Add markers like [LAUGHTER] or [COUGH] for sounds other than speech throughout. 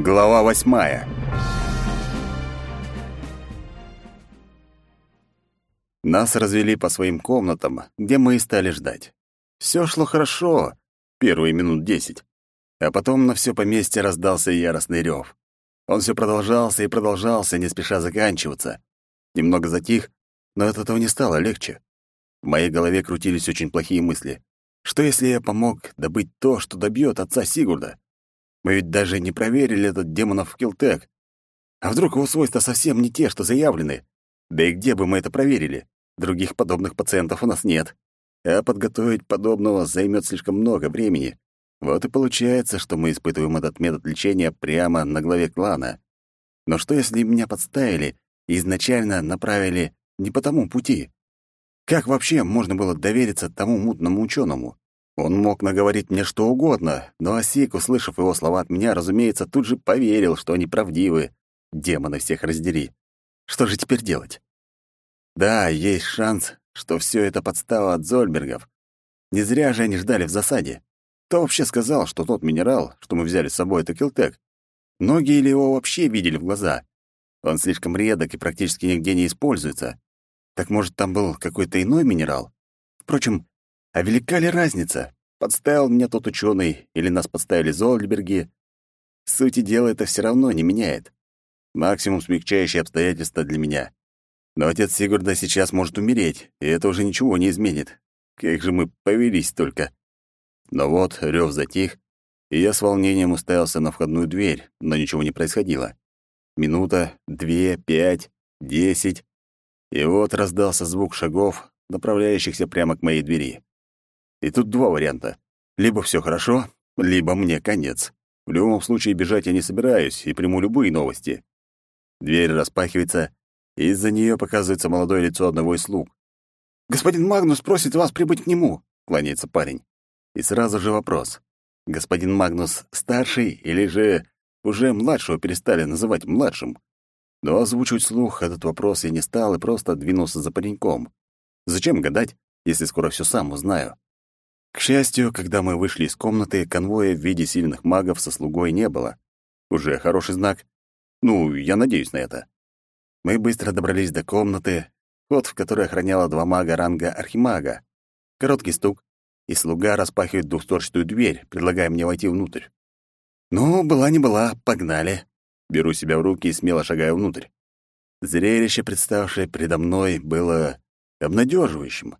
Глава восьмая. Нас развели по своим комнатам, где мы и стали ждать. Все шло хорошо, первые минут десять. А потом на все поместье раздался яростный рев. Он все продолжался и продолжался, не спеша заканчиваться. Немного затих, но от этого не стало легче. В моей голове крутились очень плохие мысли. Что если я помог добыть то, что добьет отца Сигурда? Мы ведь даже не проверили этот демонов Килтек. А вдруг его свойства совсем не те, что заявлены? Да и где бы мы это проверили? Других подобных пациентов у нас нет. А подготовить подобного займет слишком много времени. Вот и получается, что мы испытываем этот метод лечения прямо на главе клана. Но что, если меня подставили и изначально направили не по тому пути? Как вообще можно было довериться тому мутному ученому? Он мог наговорить мне что угодно, но Осик, услышав его слова от меня, разумеется, тут же поверил, что они правдивы. Демоны всех раздери. Что же теперь делать? Да, есть шанс, что все это подстава от Зольбергов. Не зря же они ждали в засаде. Кто вообще сказал, что тот минерал, что мы взяли с собой, это килтек? Многие ли его вообще видели в глаза? Он слишком редок и практически нигде не используется. Так может, там был какой-то иной минерал? Впрочем, а велика ли разница? Подставил меня тот ученый или нас подставили Зольберги? Сути дела это все равно не меняет. Максимум смягчающие обстоятельства для меня. Но отец Сигурда сейчас может умереть, и это уже ничего не изменит. Как же мы повелись только. Но вот рев затих, и я с волнением уставился на входную дверь, но ничего не происходило. Минута, две, пять, десять. И вот раздался звук шагов, направляющихся прямо к моей двери. И тут два варианта. Либо все хорошо, либо мне конец. В любом случае бежать я не собираюсь и приму любые новости. Дверь распахивается, и из-за нее показывается молодое лицо одного из слуг. «Господин Магнус просит вас прибыть к нему», — кланяется парень. И сразу же вопрос. Господин Магнус старший или же уже младшего перестали называть младшим? Но озвучивать слух этот вопрос я не стал и просто двинулся за пареньком. Зачем гадать, если скоро все сам узнаю? К счастью, когда мы вышли из комнаты, конвоя в виде сильных магов со слугой не было. Уже хороший знак. Ну, я надеюсь на это. Мы быстро добрались до комнаты, вход в которой охраняла два мага ранга архимага. Короткий стук, и слуга распахивает двухстворчатую дверь, предлагая мне войти внутрь. Ну, была не была, погнали. Беру себя в руки и смело шагаю внутрь. Зрелище, представшее предо мной, было обнадеживающим.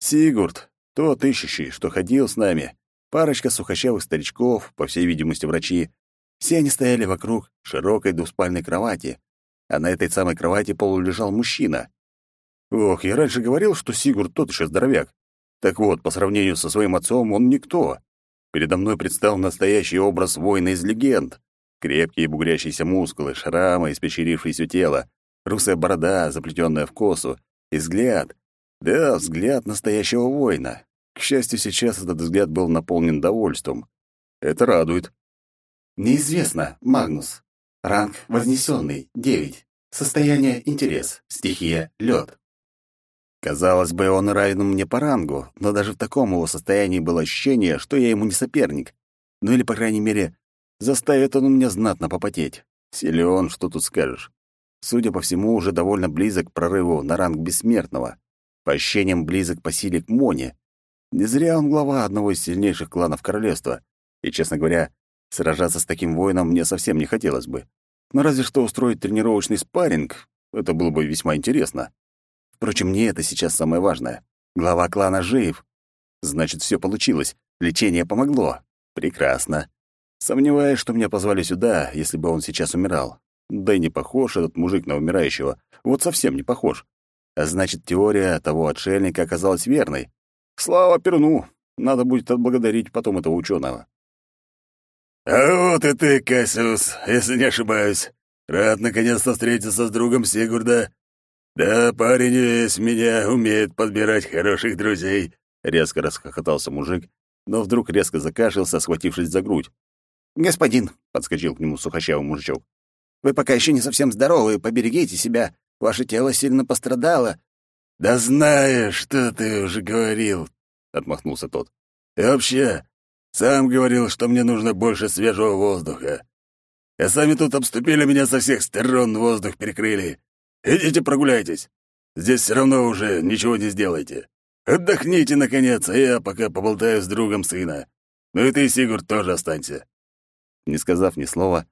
Сигурд, тот ищущий, что ходил с нами, парочка сухощавых старичков, по всей видимости, врачи, все они стояли вокруг широкой двуспальной кровати, а на этой самой кровати полулежал мужчина. Ох, я раньше говорил, что Сигурд тот еще здоровяк. Так вот, по сравнению со своим отцом, он никто. Передо мной предстал настоящий образ воина из легенд. Крепкие бугрящиеся мускулы, шрамы, испещерившееся тело, русая борода, заплетенная в косу, и взгляд, да, взгляд настоящего воина. К счастью, сейчас этот взгляд был наполнен довольством. Это радует. Неизвестно, Магнус. Ранг вознесенный, 9. Состояние интерес. Стихия лед. Казалось бы, он равен мне по рангу, но даже в таком его состоянии было ощущение, что я ему не соперник. Ну или, по крайней мере, заставит он меня знатно попотеть. Силен, что тут скажешь. Судя по всему, уже довольно близок к прорыву на ранг бессмертного. По ощущениям близок по силе к Моне. Не зря он глава одного из сильнейших кланов королевства. И, честно говоря, сражаться с таким воином мне совсем не хотелось бы. Но разве что устроить тренировочный спарринг — это было бы весьма интересно. Впрочем, мне это сейчас самое важное. Глава клана жив. Значит, все получилось. Лечение помогло. Прекрасно. Сомневаюсь, что меня позвали сюда, если бы он сейчас умирал. Да и не похож этот мужик на умирающего. Вот совсем не похож. А значит, теория того отшельника оказалась верной. Слава Перну! Надо будет отблагодарить потом этого ученого. «А вот и ты, Кассиус, если не ошибаюсь. Рад наконец-то встретиться с другом Сигурда. Да, парень весь меня умеет подбирать хороших друзей», — резко расхохотался мужик, но вдруг резко закашлялся, схватившись за грудь. «Господин», — подскочил к нему сухощавый мужичок, — «вы пока еще не совсем здоровы, поберегите себя. Ваше тело сильно пострадало». «Да знаю, что ты уже говорил», — отмахнулся тот. «И вообще, сам говорил, что мне нужно больше свежего воздуха. а сами тут обступили меня со всех сторон, воздух перекрыли. Идите прогуляйтесь. Здесь все равно уже ничего не сделаете. Отдохните, наконец, а я пока поболтаю с другом сына. Ну и ты, Сигурд, тоже останься». Не сказав ни слова,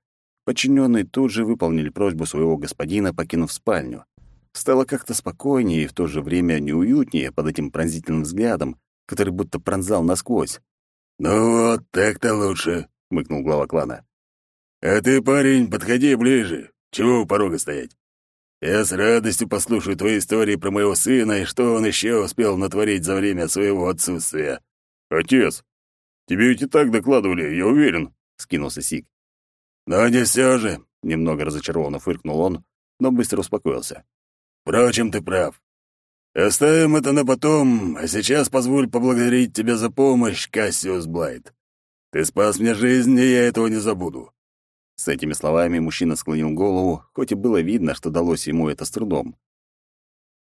подчиненные тут же выполнили просьбу своего господина, покинув спальню. Стало как-то спокойнее и в то же время неуютнее под этим пронзительным взглядом, который будто пронзал насквозь. «Ну вот, так-то лучше», — мыкнул глава клана. «А ты, парень, подходи ближе. Чего у порога стоять? Я с радостью послушаю твои истории про моего сына и что он еще успел натворить за время своего отсутствия». «Отец, тебе ведь и так докладывали, я уверен», — скинулся Сик. «Но не все же», — немного разочарованно фыркнул он, но быстро успокоился. «Впрочем, ты прав. Оставим это на потом, а сейчас позволь поблагодарить тебя за помощь, Кассиус Блайт. Ты спас мне жизнь, и я этого не забуду». С этими словами мужчина склонил голову, хоть и было видно, что далось ему это с трудом.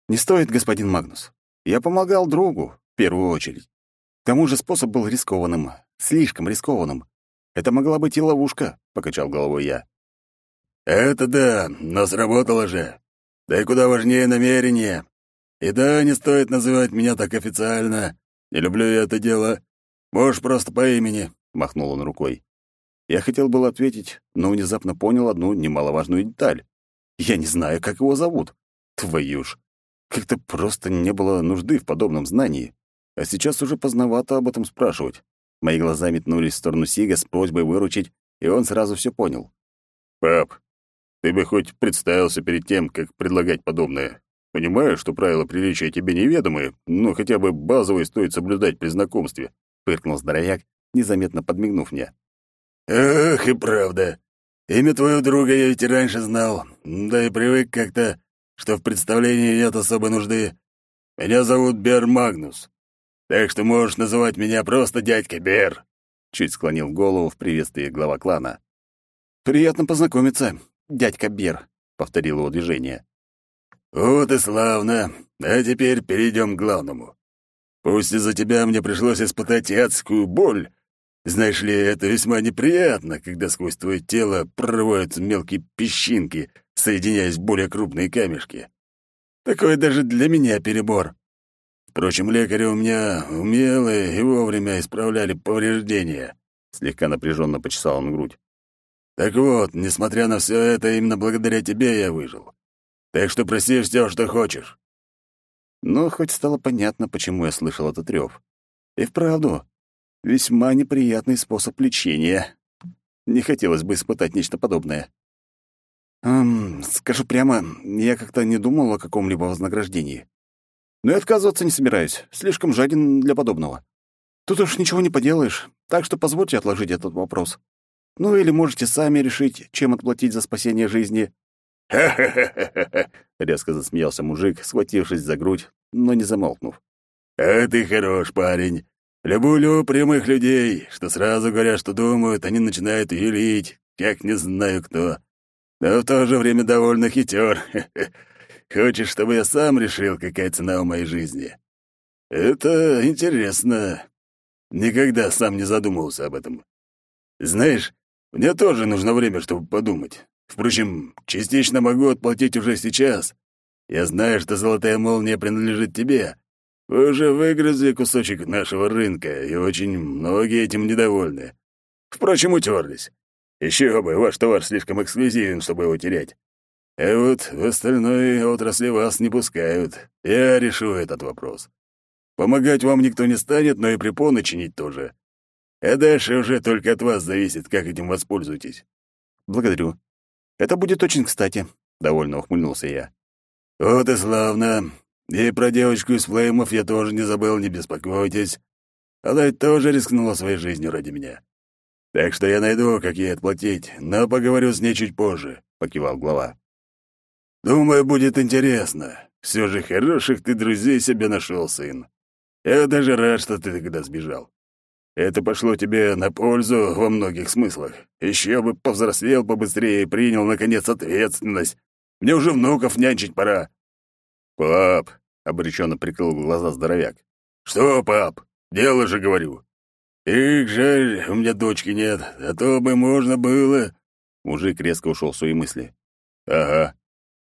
«Не стоит, господин Магнус. Я помогал другу, в первую очередь. К тому же способ был рискованным, слишком рискованным. Это могла быть и ловушка», — покачал головой я. «Это да, но сработало же. Да и куда важнее намерение. И да, не стоит называть меня так официально. Не люблю я это дело. Можешь просто по имени», — махнул он рукой. Я хотел было ответить, но внезапно понял одну немаловажную деталь. Я не знаю, как его зовут. Твою ж. Как-то просто не было нужды в подобном знании. А сейчас уже поздновато об этом спрашивать. Мои глаза метнулись в сторону Сига с просьбой выручить, и он сразу все понял. «Пап, ты бы хоть представился перед тем, как предлагать подобное. Понимаю, что правила приличия тебе неведомы, но хотя бы базовые стоит соблюдать при знакомстве», — фыркнул здоровяк, незаметно подмигнув мне. «Эх, и правда. Имя твоего друга я ведь и раньше знал, да и привык как-то, что в представлении нет особой нужды. Меня зовут Бер Магнус, так что можешь называть меня просто дядька Бер», — чуть склонил голову в приветствии глава клана. «Приятно познакомиться, дядька Бер», — повторил его движение. «Вот и славно. А теперь перейдем к главному. Пусть из-за тебя мне пришлось испытать адскую боль. Знаешь ли, это весьма неприятно, когда сквозь твое тело прорываются мелкие песчинки, соединяясь в более крупные камешки. Такое даже для меня перебор. Впрочем, лекари у меня умелые и вовремя исправляли повреждения. Слегка напряженно почесал он грудь. Так вот, несмотря на все это, именно благодаря тебе я выжил. Так что проси все, что хочешь». Ну, хоть стало понятно, почему я слышал этот рев. И вправду, весьма неприятный способ лечения. Не хотелось бы испытать нечто подобное. Эм, скажу прямо, я как-то не думал о каком-либо вознаграждении. Но и отказываться не собираюсь, слишком жаден для подобного. Тут уж ничего не поделаешь, так что позвольте отложить этот вопрос. Ну или можете сами решить, чем отплатить за спасение жизни. «Ха-ха-ха-ха!» [LAUGHS] — резко засмеялся мужик, схватившись за грудь, но не замолкнув. «А ты хорош, парень. Люблю прямых людей, что сразу говорят, что думают, они начинают юлить, как не знаю кто. Но в то же время довольно хитер. [LAUGHS] Хочешь, чтобы я сам решил, какая цена у моей жизни? Это интересно. Никогда сам не задумывался об этом. Знаешь, мне тоже нужно время, чтобы подумать. Впрочем, частично могу отплатить уже сейчас. Я знаю, что золотая молния принадлежит тебе. Вы уже выгрызли кусочек нашего рынка, и очень многие этим недовольны. Впрочем, утерлись. Еще бы, ваш товар слишком эксклюзивен, чтобы его терять. А вот в остальной отрасли вас не пускают. Я решу этот вопрос. Помогать вам никто не станет, но и препоны чинить тоже. А дальше уже только от вас зависит, как этим воспользуетесь. Благодарю. Это будет очень кстати, довольно ухмыльнулся я. Вот и славно. И про девочку из флеймов я тоже не забыл, не беспокойтесь. Она тоже рискнула своей жизнью ради меня. Так что я найду, как ей отплатить, но поговорю с ней чуть позже, покивал глава. Думаю, будет интересно. Все же хороших ты друзей себе нашел, сын. Я даже рад, что ты тогда сбежал. Это пошло тебе на пользу во многих смыслах. Еще бы повзрослел побыстрее и принял, наконец, ответственность. Мне уже внуков нянчить пора». «Пап», — обреченно прикрыл глаза здоровяк. «Что, пап? Дело же, говорю. Их, жаль, у меня дочки нет, а то бы можно было...» Мужик резко ушел в свои мысли. «Ага.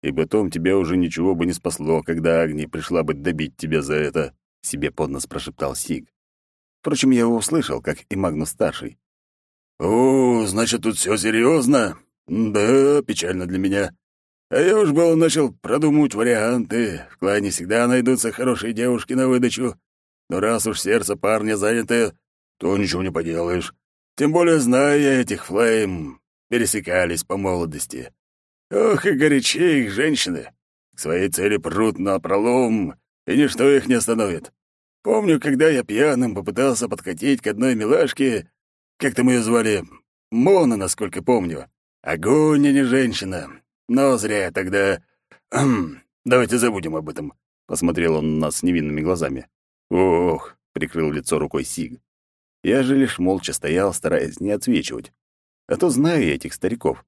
И потом тебя уже ничего бы не спасло, когда Агни пришла бы добить тебя за это», — себе под нос прошептал Сиг. Впрочем, я его услышал, как и Магнус-старший. «О, значит, тут все серьезно? Да, печально для меня. А я уж было начал продумывать варианты. В клане всегда найдутся хорошие девушки на выдачу. Но раз уж сердце парня занято, то ничего не поделаешь. Тем более, зная я этих флейм, пересекались по молодости. Ох, и горячи их женщины. К своей цели прут на пролом, и ничто их не остановит. Помню, когда я пьяным попытался подкатить к одной милашке, как там ее звали, Мона, насколько помню. Огонь, а не женщина. Но зря тогда... Давайте забудем об этом. Посмотрел он на нас невинными глазами. «Ох!» — прикрыл лицо рукой Сиг. Я же лишь молча стоял, стараясь не отсвечивать. А то знаю я этих стариков.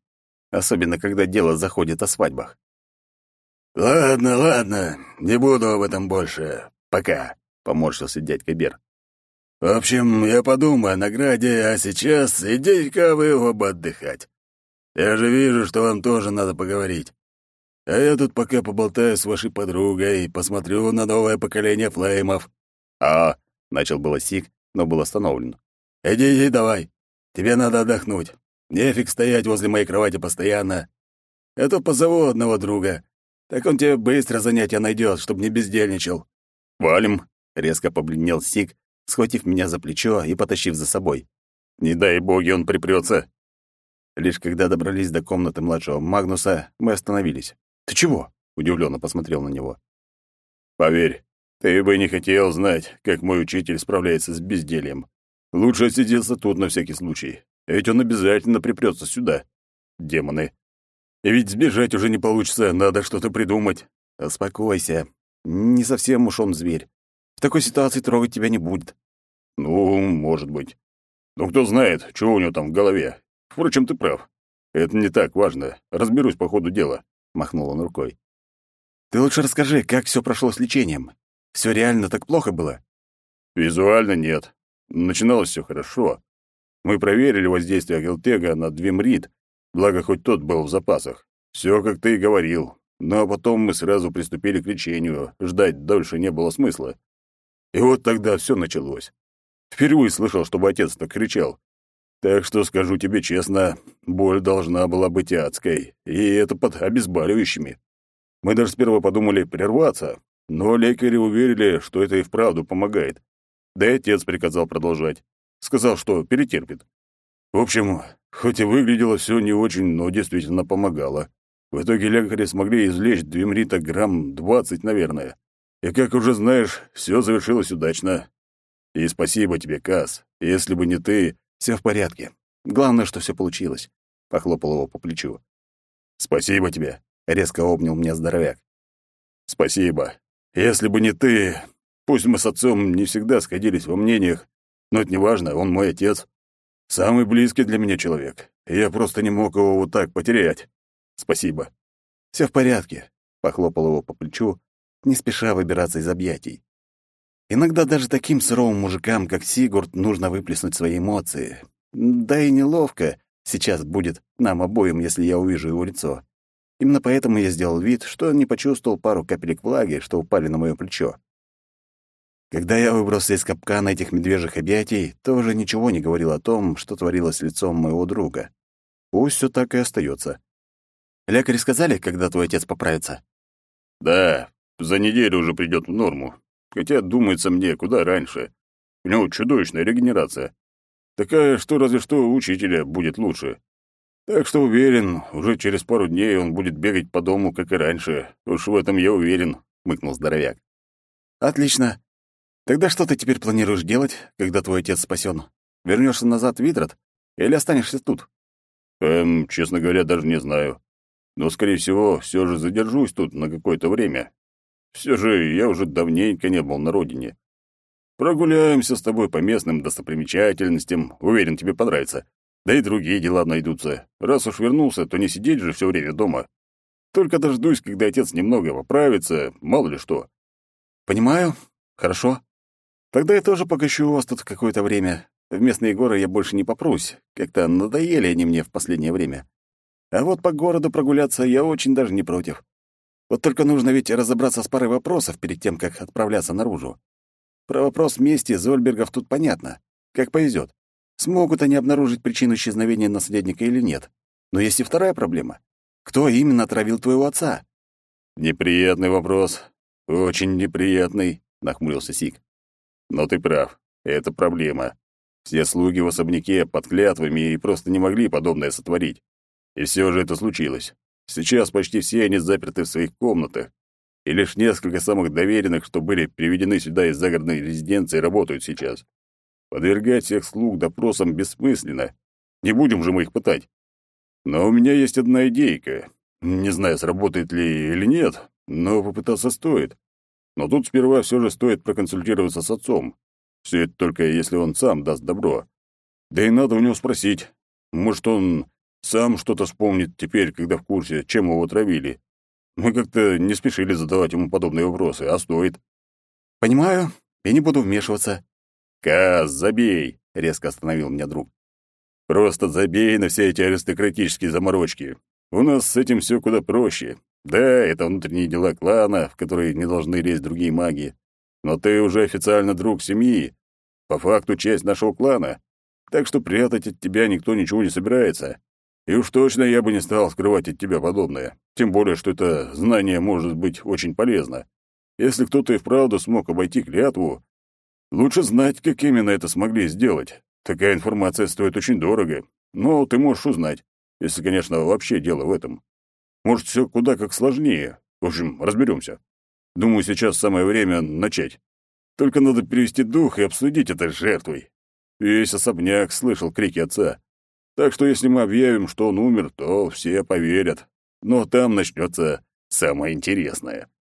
Особенно, когда дело заходит о свадьбах. «Ладно, ладно, не буду об этом больше. Пока», — поморщился дядька Бер. «В общем, я подумаю о награде, а сейчас идите-ка вы оба отдыхать. Я же вижу, что вам тоже надо поговорить. А я тут пока поболтаю с вашей подругой и посмотрю на новое поколение флеймов». «А...» — начал было Сик, но был остановлен. «Иди, иди, давай. Тебе надо отдохнуть. Нефиг стоять возле моей кровати постоянно. Это позову одного друга. Так он тебе быстро занятия найдет, чтобы не бездельничал». «Валим!» — резко побледнел Сик, схватив меня за плечо и потащив за собой. «Не дай боги, он припрется!» Лишь когда добрались до комнаты младшего Магнуса, мы остановились. «Ты чего?» — удивленно посмотрел на него. «Поверь, ты бы не хотел знать, как мой учитель справляется с бездельем. Лучше сиделся тут на всякий случай, ведь он обязательно припрется сюда. Демоны. И ведь сбежать уже не получится, надо что-то придумать. Успокойся. Не совсем уж он зверь. В такой ситуации трогать тебя не будет. Ну, может быть. Ну, кто знает, что у него там в голове. Впрочем, ты прав. Это не так важно. Разберусь по ходу дела. Махнул он рукой. Ты лучше расскажи, как все прошло с лечением. Все реально так плохо было? Визуально нет. Начиналось все хорошо. Мы проверили воздействие Гелтега на Двимрид, благо хоть тот был в запасах. Все, как ты и говорил. Но потом мы сразу приступили к лечению, ждать дольше не было смысла. И вот тогда все началось. Впервые слышал, чтобы отец так кричал. Так что скажу тебе честно, боль должна была быть адской, и это под обезболивающими. Мы даже сперва подумали прерваться, но лекари уверили, что это и вправду помогает. Да и отец приказал продолжать. Сказал, что перетерпит. В общем, хоть и выглядело все не очень, но действительно помогало. В итоге лекари смогли извлечь двемрита грамм двадцать, наверное. И, как уже знаешь, все завершилось удачно. И спасибо тебе, Кас. Если бы не ты, все в порядке. Главное, что все получилось. Похлопал его по плечу. Спасибо тебе. Резко обнял меня здоровяк. Спасибо. Если бы не ты, пусть мы с отцом не всегда сходились во мнениях, но это не важно, он мой отец. Самый близкий для меня человек. Я просто не мог его вот так потерять. Спасибо. Все в порядке, похлопал его по плечу, не спеша выбираться из объятий. Иногда даже таким суровым мужикам, как Сигурд, нужно выплеснуть свои эмоции. Да и неловко сейчас будет нам обоим, если я увижу его лицо. Именно поэтому я сделал вид, что не почувствовал пару капелек влаги, что упали на моё плечо. Когда я выбрался из капкана этих медвежьих объятий, то уже ничего не говорил о том, что творилось лицом моего друга. Пусть все так и остается. Лекари сказали, когда твой отец поправится? Да, за неделю уже придет в норму. Хотя, думается мне, куда раньше. У него чудовищная регенерация. Такая, что разве что у учителя будет лучше. Так что уверен, уже через пару дней он будет бегать по дому, как и раньше. Уж в этом я уверен, хмыкнул здоровяк. Отлично. Тогда что ты теперь планируешь делать, когда твой отец спасен? Вернешься назад в Витрат или останешься тут? Эм, честно говоря, даже не знаю. Но, скорее всего, все же задержусь тут на какое-то время. Все же я уже давненько не был на родине. Прогуляемся с тобой по местным достопримечательностям. Уверен, тебе понравится. Да и другие дела найдутся. Раз уж вернулся, то не сидеть же все время дома. Только дождусь, когда отец немного поправится, мало ли что. Понимаю. Хорошо. Тогда я тоже погощу вас тут какое-то время. В местные горы я больше не попрусь. Как-то надоели они мне в последнее время. А вот по городу прогуляться я очень даже не против. Вот только нужно ведь разобраться с парой вопросов перед тем, как отправляться наружу. Про вопрос мести Зольбергов тут понятно. Как повезет. Смогут они обнаружить причину исчезновения наследника или нет. Но есть и вторая проблема. Кто именно отравил твоего отца? Неприятный вопрос. Очень неприятный, нахмурился Сик. Но ты прав. Это проблема. Все слуги в особняке под клятвами и просто не могли подобное сотворить. И все же это случилось. Сейчас почти все они заперты в своих комнатах, и лишь несколько самых доверенных, что были приведены сюда из загородной резиденции, работают сейчас. Подвергать всех слуг допросам бессмысленно. Не будем же мы их пытать. Но у меня есть одна идейка. Не знаю, сработает ли или нет, но попытаться стоит. Но тут сперва все же стоит проконсультироваться с отцом. Все это только если он сам даст добро. Да и надо у него спросить. Может, он сам что-то вспомнит теперь, когда в курсе, чем его отравили. Мы как-то не спешили задавать ему подобные вопросы, а стоит. Понимаю, я не буду вмешиваться. Каз, забей, резко остановил меня друг. Просто забей на все эти аристократические заморочки. У нас с этим все куда проще. Да, это внутренние дела клана, в которые не должны лезть другие маги. Но ты уже официально друг семьи, по факту часть нашего клана. Так что прятать от тебя никто ничего не собирается. И уж точно я бы не стал скрывать от тебя подобное. Тем более, что это знание может быть очень полезно. Если кто-то и вправду смог обойти клятву, лучше знать, как именно это смогли сделать. Такая информация стоит очень дорого. Но ты можешь узнать, если, конечно, вообще дело в этом. Может, все куда как сложнее. В общем, разберемся. Думаю, сейчас самое время начать. Только надо перевести дух и обсудить это с жертвой. Весь особняк слышал крики отца. Так что если мы объявим, что он умер, то все поверят. Но там начнется самое интересное.